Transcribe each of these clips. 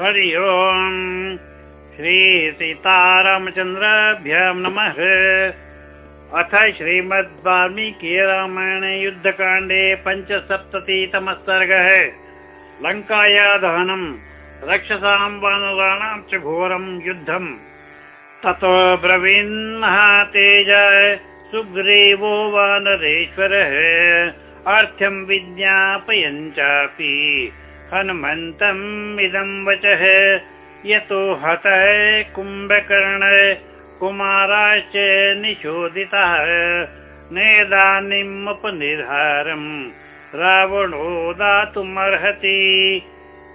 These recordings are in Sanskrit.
हरि ओम्। श्रीसीतारामचन्द्राभ्यां नमः। अथ श्रीमद् वाल्मीकि रामायणे युद्धकाण्डे पञ्चसप्ततितमः सर्गः। लङ्काया दहनम् रक्षसां वानराणां च घोरं युद्धम्। ततो ब्रवीन्महातेज सुग्रीवो वानरेश्वरः। अर्थ्यं विज्ञापयन् चापि हनुमन्तम् इदं वचः। यतो हतः कुम्भकर्ण कुमाराश्च निशोदितः नेदानीमुपनिर्हारम् रावणो दातुमर्हति।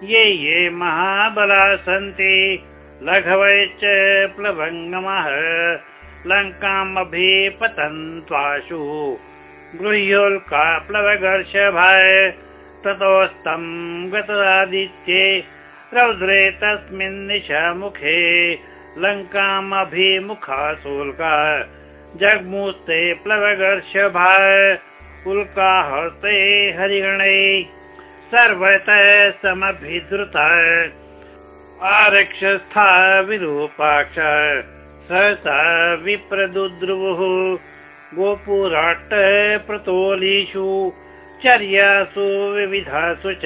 ये ये महाबला सन्ति लघवैश्च प्लवङ्गमः। लङ्कामभिपतन्त्वाशु। गृह्योल्का प्लवगर्षभाय ततोस्तं गतरादित्ये रौद्रे तस्मिन् निशामुखे लङ्कामभिमुखाशुल्का जग्मुस्ते प्लवगर्षभा उल्काहस्ते हरिगणे सर्वतः समभिद्रुता आरक्षस्था विरूपाक्ष सहसा विप्रदुद्रुवुः गोपुराट्ट प्रतोलीषु चर्यासु विविधासु च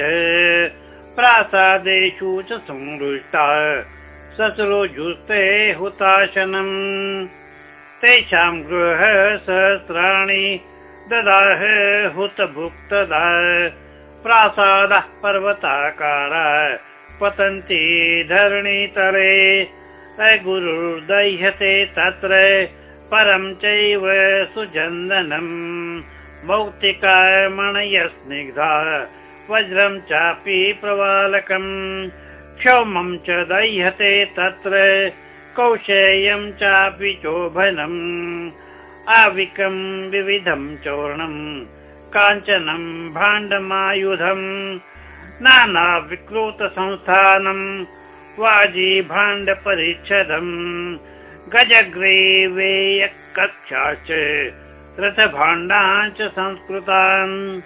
प्रासादेषु च संरुष्टा। ससरोजुस्ते हुताशनम्। तेषां गृह सहस्राणि ददाह हुतभुक्तदा। प्रासादः पर्वताकारा पतन्ति धरणीतरे गुरुर्दह्यते तत्र परं चैव सुचन्दनम् मणयस्निग्धा वज्रं चापि प्रवालकम्। क्षौमं च दह्यते तत्र कौशेयं चापि चोभनम्। आविकं विविधं चोर्णम् काञ्चनं भाण्डमायुधम्। नानाविकृतसंस्थानम् वाजी भाण्डपरिच्छदम् कक्षाश्च रथभाण्डाञ्च संस्कृतान्।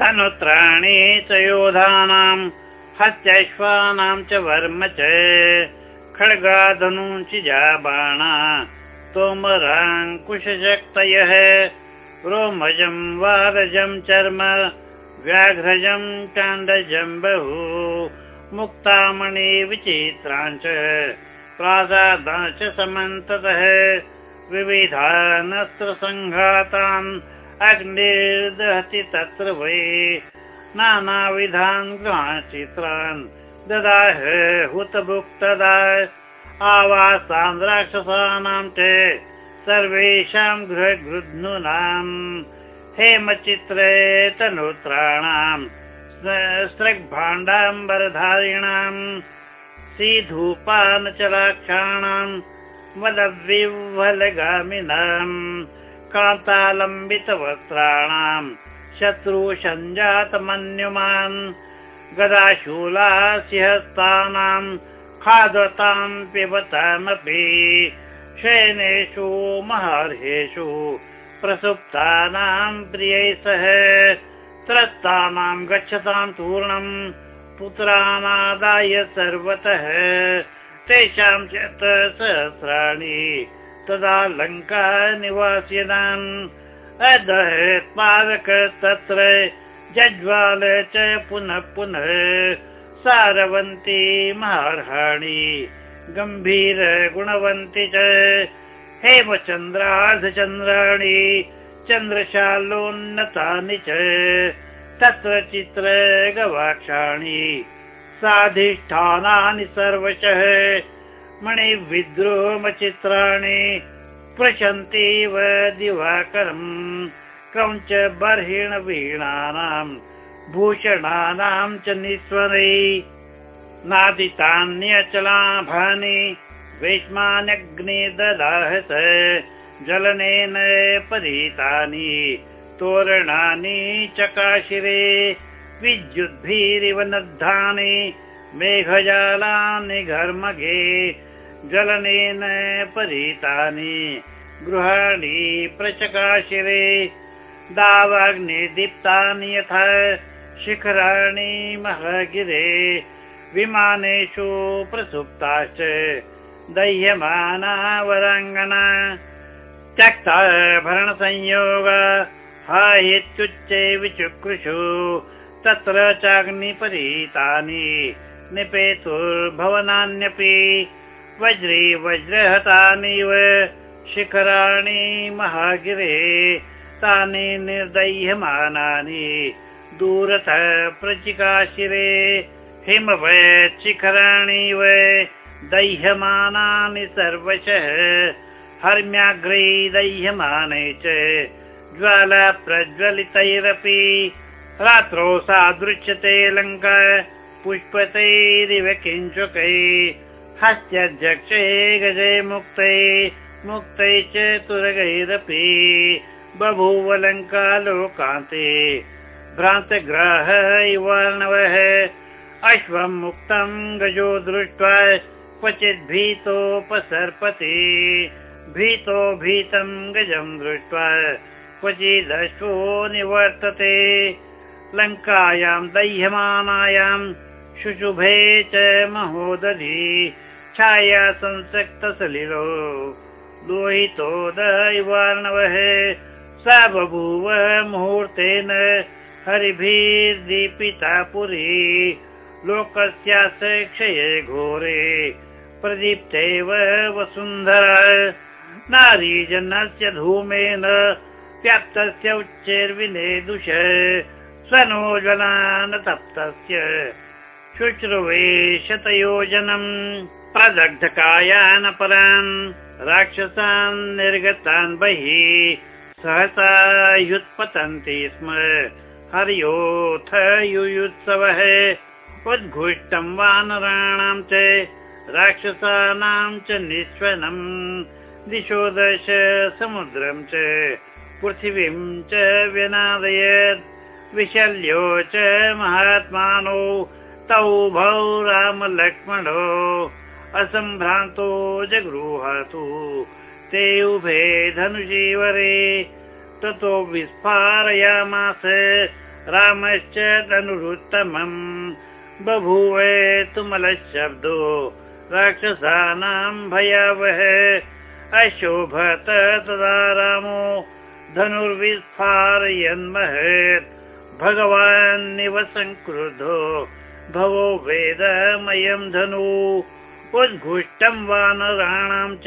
तनुत्राणि च योधानां हत्यैश्वानां च वर्म च खड्गाधनुञ्चिजा बाणा तोमराङ्कुशक्तयः रोमजं वारजं चर्म व्याघ्रजं चाण्डजं बहु मुक्तामणि विचित्राञ्च प्रासादाञ्च समन्ततः विविधानस्त्रसङ्घातान् अग्निर्दहति तत्र वै नानाविधान् गृहचित्रान् ददाह हुतभुक्तदा आवासान् राक्षसानां च सर्वेषां गृहगृध्नुनाम् हेमचित्रे तनुत्राणाम् सृग्भाण्डाम्बरधारिणाम् सीधूपानचलाक्षाणाम् मदविह्वलगामिनाम् कान्तालम्बितवस्त्राणाम् शत्रुसञ्जातमन्युमान् गदाशूलासिहस्तानाम् खादताम् पिबतामपि शयनेषु महार्हेषु प्रसुप्तानाम् प्रियै सह त्रस्तानां गच्छतां तूर्णम् पुत्रानादाय सर्वतः तेषां च सहस्राणि तदा लङ्का निवासिनाम् अदहत्पादक तत्र जज्वाल च पुनः पुनः सारवन्ती महार्हाणि गम्भीर गुणवन्ति च। हेमचन्द्रार्धचन्द्राणि चन्द्रशालोन्नतानि च। तत्र चित्र गवाक्षाणि साधिष्ठानानि सर्वशः। मणिविद्रोमचित्राणि पृशन्तीव दिवाकरम्। क्रौञ्च बर्हिण वीणानाम् भूषणानां च निस्वरै। नादितान्यचलाभानि वैष्मानग्नि ददाहत जलनेन परितानि तोरणानि चकाशिरे विद्युद्भिरिव नद्धानि मेघजालानि घर्मगे जलनेन परितानि गृहाणि प्रचकाशिरे दावाग्निदीप्तानि यथा शिखराणि महगिरे विमानेषु प्रसुप्ताश्च दह्यमाना वराङ्गना त्यक्ताभरणसंयोग हात्युच्चै विचुकृषु तत्र चाग्निपरीतानि निपेतुर्भवनान्यपि वज्री वज्रहतानिव शिखराणि महागिरे तानि निर्दह्यमानानि दूरतः प्रचिकाशिरे हिमवत् शिखराणि वै दह्यमानानि सर्वशः हर्म्याग्रे दह्यमाने च ज्वाला प्रज्वलितैरपि रात्रौ सा दृश्यते लङ्का पुष्पतैरिव किञ्चुकै हस्त्यध्यक्षे गजे मुक्तै मुक्तै च तुरगैरपि बभूवलङ्कालोकान्ते भ्रान्तग्राह इवार्णवः अश्वं मुक्तं गजो दृष्ट्वा क्वचित् भीतोपसर्पति। भीतो भीतं गजं दृष्ट्वा क्वचिदश्वो निवर्तते लङ्कायां दह्यमानायां शुशुभे च महोदधि छाया संसक्तसलिलो। लोहितो दैवार्णवः सा बभूव मुहूर्तेन हरिभिर्दीपिता पुरी लोकस्यास्य क्षये घोरे प्रदीप्तेव वसुन्धरा। नारीजनस्य धूमेन व्याप्तस्य उच्चैर्विनेदुष स्वनोज्वलान् तप्तस्य शुश्रुवे शतयोजनम् प्रदग्धकायानपरान् राक्षसान् निर्गतान् बहिः सहसा युत्पतन्ति स्म। हर्योऽथ युयुत्सवः उद्घुष्टं वानराणां च राक्षसानां च निःश्वनम् दिशो दश समुद्रं च पृथिवीं च व्यनादयत् विशल्यो च महात्मानो तौ भौ रामलक्ष्मणो असम्भ्रान्तो जगृहातु ते उभे धनुषीवरे ततो विस्फारयामास रामश्च धनुरुत्तमम् बभूव तुमलशब्दो राक्षसानां भयावह अशोभत तदा रामो धनुर्विस्फारयन्महत् भगवान्निव संक्रुद्धो भवो वेदमयं धनु। उद्घुष्टं वानराणां च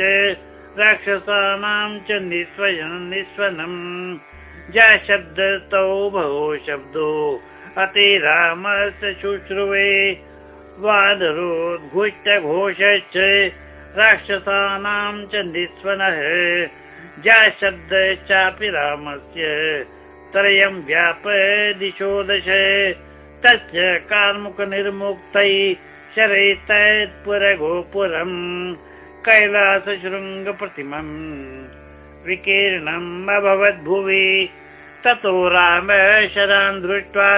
राक्षसानां च निःस्वनम्। जशब्दतौ भवो शब्दो अति रामस्य शुश्रुवे। वानरोद्घुष्टघोषश्च राक्षसानां च निःस्वनः। जशब्दश्चापि रामस्य त्रयं व्याप दिशो तस्य कार्मुकनिर्मुक्तै शरैतत्पुरगोपुरम् कैलासशृङ्गप्रतिमम् विकीर्णम् अभवद्भुवि। ततो राम शरान् दृष्ट्वा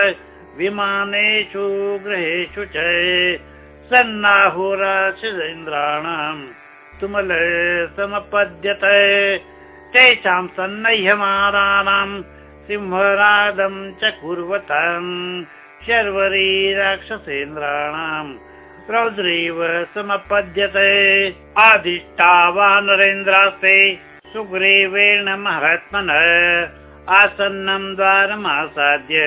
विमानेषु गृहेषु च सन्नाहुराशिन्द्राणाम् तुमल समपद्यत। तेषां सन्नह्यमानानाम् सिंहरादं च कुर्वताम् शर्वरी राक्षसेन्द्राणाम् रौद्रीव समपद्यते। आदिष्टा वा नरेन्द्रास्ते सुग्रीवेण महात्मन आसन्नं द्वारमासाद्य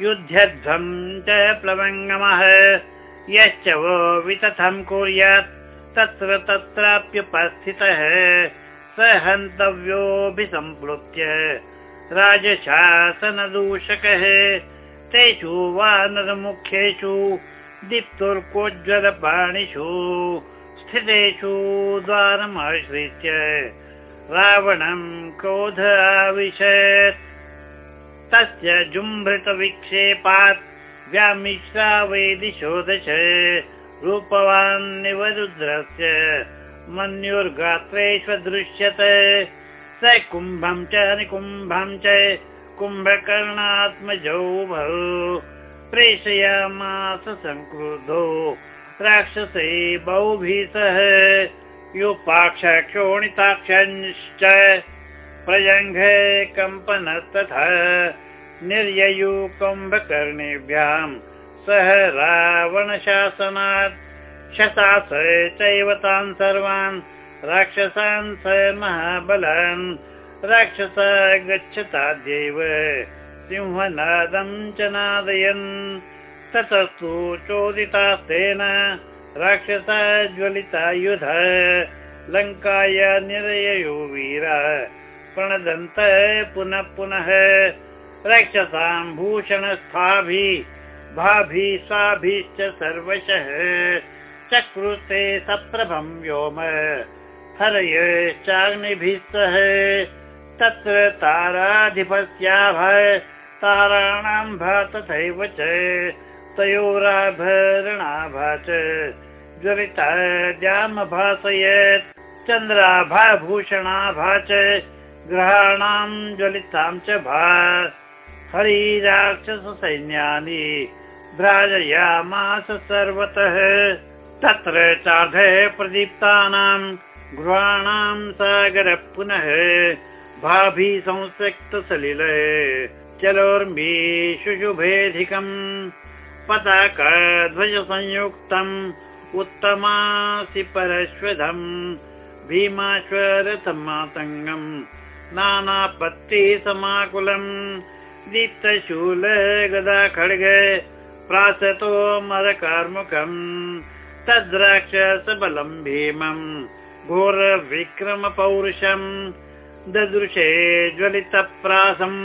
युध्यध्वं च प्लवङ्गमः। यश्च वो वितथं कुर्यात् तत्र तत्राप्युपस्थितः स हन्तव्योऽभिसम्प्लुत्य राजशासनदूषकः तेषु वानरमुख्येषु दीप्तोर्कोज्ज्वलपाणिषु स्थितेषु द्वारमाश्रित्य रावणं क्रोध आविशत् तस्य जुम्भृतविक्षेपात् व्यामिश्रा वै दिशो दश रूपवान्निव रुद्रस्य मन्युर्गात्रेष्वदृश्यत स कुम्भं च निकुम्भं च कुम्भकर्णात्मजौ भौ। प्रेषयामास संक्रुद्धो। राक्षसे बहुभिः सह। योपाक्षोणिताक्षश्च प्रजङ्घ कम्पनस्तथा। निर्ययु कुम्भकर्णेभ्यां। सः रावणशासनात्। शशास चैव तान् सर्वान् राक्षसान् स महाबलान् राक्षस गच्छताद्यैव सिंहनादं च नादयन्। ततस्तु चोदितास्तेन राक्षसा ज्वलिता युध लङ्काय निरययो वीर प्रणदन्त पुनः पुनः। रक्षसां भूषणस्थाभिः भाभिः स्वाभिश्च सर्वशः चक्रुते सप्रभं व्योम हरयश्चाग्निभिः सह तत्र ताराधिपस्याभ ताराणां भा तथैव च ज्वलिता द्यामभासयत् चन्द्राभाभूषणाभा च ग्रहाणां ज्वलितां च भा। हरिराक्षससैन्यानि भ्राजयामास सर्वतः तत्र चार्ध प्रदीप्तानां गृहाणां सागर पुनः भाभि संसक्त सलिल चलोर्मि शुशुभेधिकम् पताका ध्वज संयुक्तम् उत्तमासि परश्वधम् भीमाश्वरथमातङ्गम् नानापत्ति समाकुलम्। दीप्तशूल गदा खड्ग प्रासतो मरकार्मुकम् तद्राक्षसबलम् भीमम् घोरविक्रमपौरुषम् ददृशे ज्वलितप्रासम्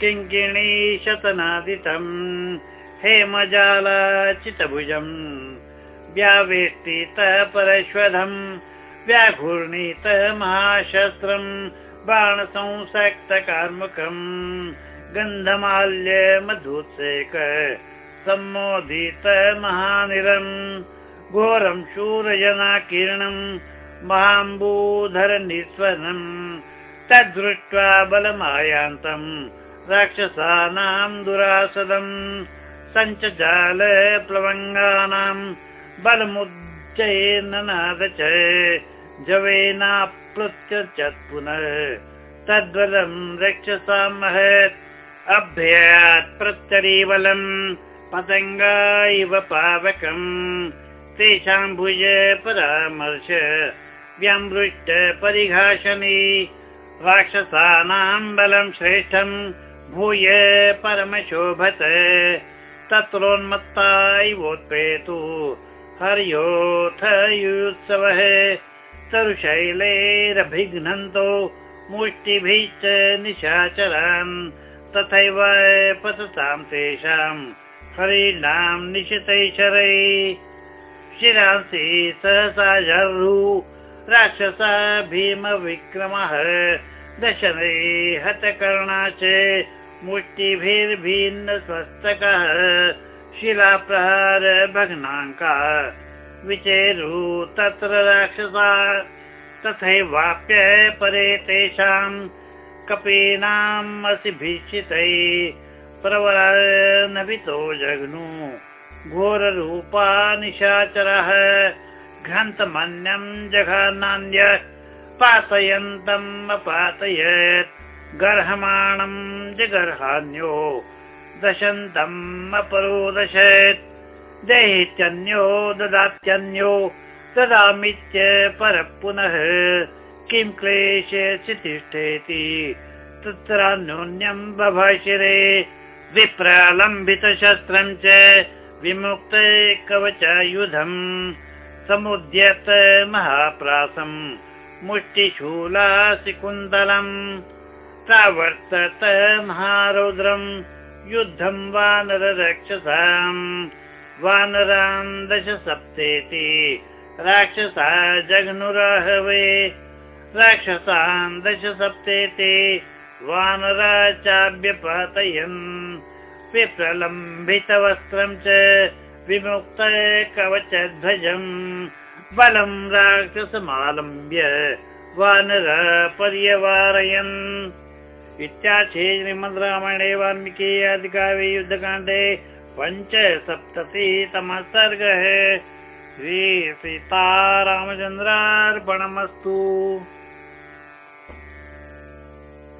किङ्किणी शतनादितम् हेमजालाचितभुजम् व्यावेष्टित परश्वधम् व्याघूर्णीत महाशस्त्रम् बाणसंसक्तकार्मुकम् गन्धमाल्य मधुत्सेक सम्मोदित महानिरम् घोरं शूरजनाकीर्णम् निस्वनम् तद्दृष्ट्वा बलमायान्तम् राक्षसानां दुरासदम् सञ्चजाल प्लवङ्गानाम् बलमुच्चैर्ननाद च जवेनाप्लुत्य च पुनः तद्बलं रक्षसा महत् अभ्यात् प्रत्यरीबलम् पतङ्गा इव पावकम् तेषां भुज परामर्श व्यमृष्ट परिघासनि राक्षसानां बलं श्रेष्ठम् भूय परमशोभत। तत्रोन्मत्ता इवोत्पेतु हर्योऽथ युत्सवः तरुशैलैरभिघ्नन्तो मुष्टिभिश्च निशाचरान्। तथैव पततां तेषां हरीणां निशितैशरै शिरांसि सहसा जरु राक्षसा भीमविक्रमः दशनै हतकर्णा च मुष्टिभिर्भिन्न स्वस्तकः शिलाप्रहार भग्नाङ्का। विचेरु तत्र राक्षसा। तथैवाप्य परे तेषां कपीनाम् भीषितै प्रवरनभितो जग्नु। घोररूपा निशाचरः घ्रन्तमन्यम् जघानान्य पातयन्तम् अपातयत्। गर्हमाणम् जगर्हान्यो दशन्तम् अपरोदशत्। देहित्यन्यो ददात्यन्यो ददामित्य परः पुनः किं क्लेशे तिष्ठेति तत्रान्योन्यम् बभाषिरे विप्रलम्बितशस्त्रम् च विमुक्त कवचायुधम् समुद्यत महाप्रासम् कुन्दलम् प्रावर्तत महारौद्रम् युद्धम् वानररक्षसाम् वानरान् दश सप्तेति राक्षसा जघ्नुराहवे राक्षसान् दश सप्तेति वानरा चाभ्यपातयन् विप्रलम्बितवस्त्रम् च विमुक्त कवचध्वजम्। बलम् राक्षसमालम्ब्य वानर पर्यवारयन्। इत्याख्ये श्रीमद् रामायणे वाल्मीकि अधिकारे युद्धकाण्डे पञ्चसप्ततितमः सर्गः श्रीसीतारामचन्द्रार्पणमस्तु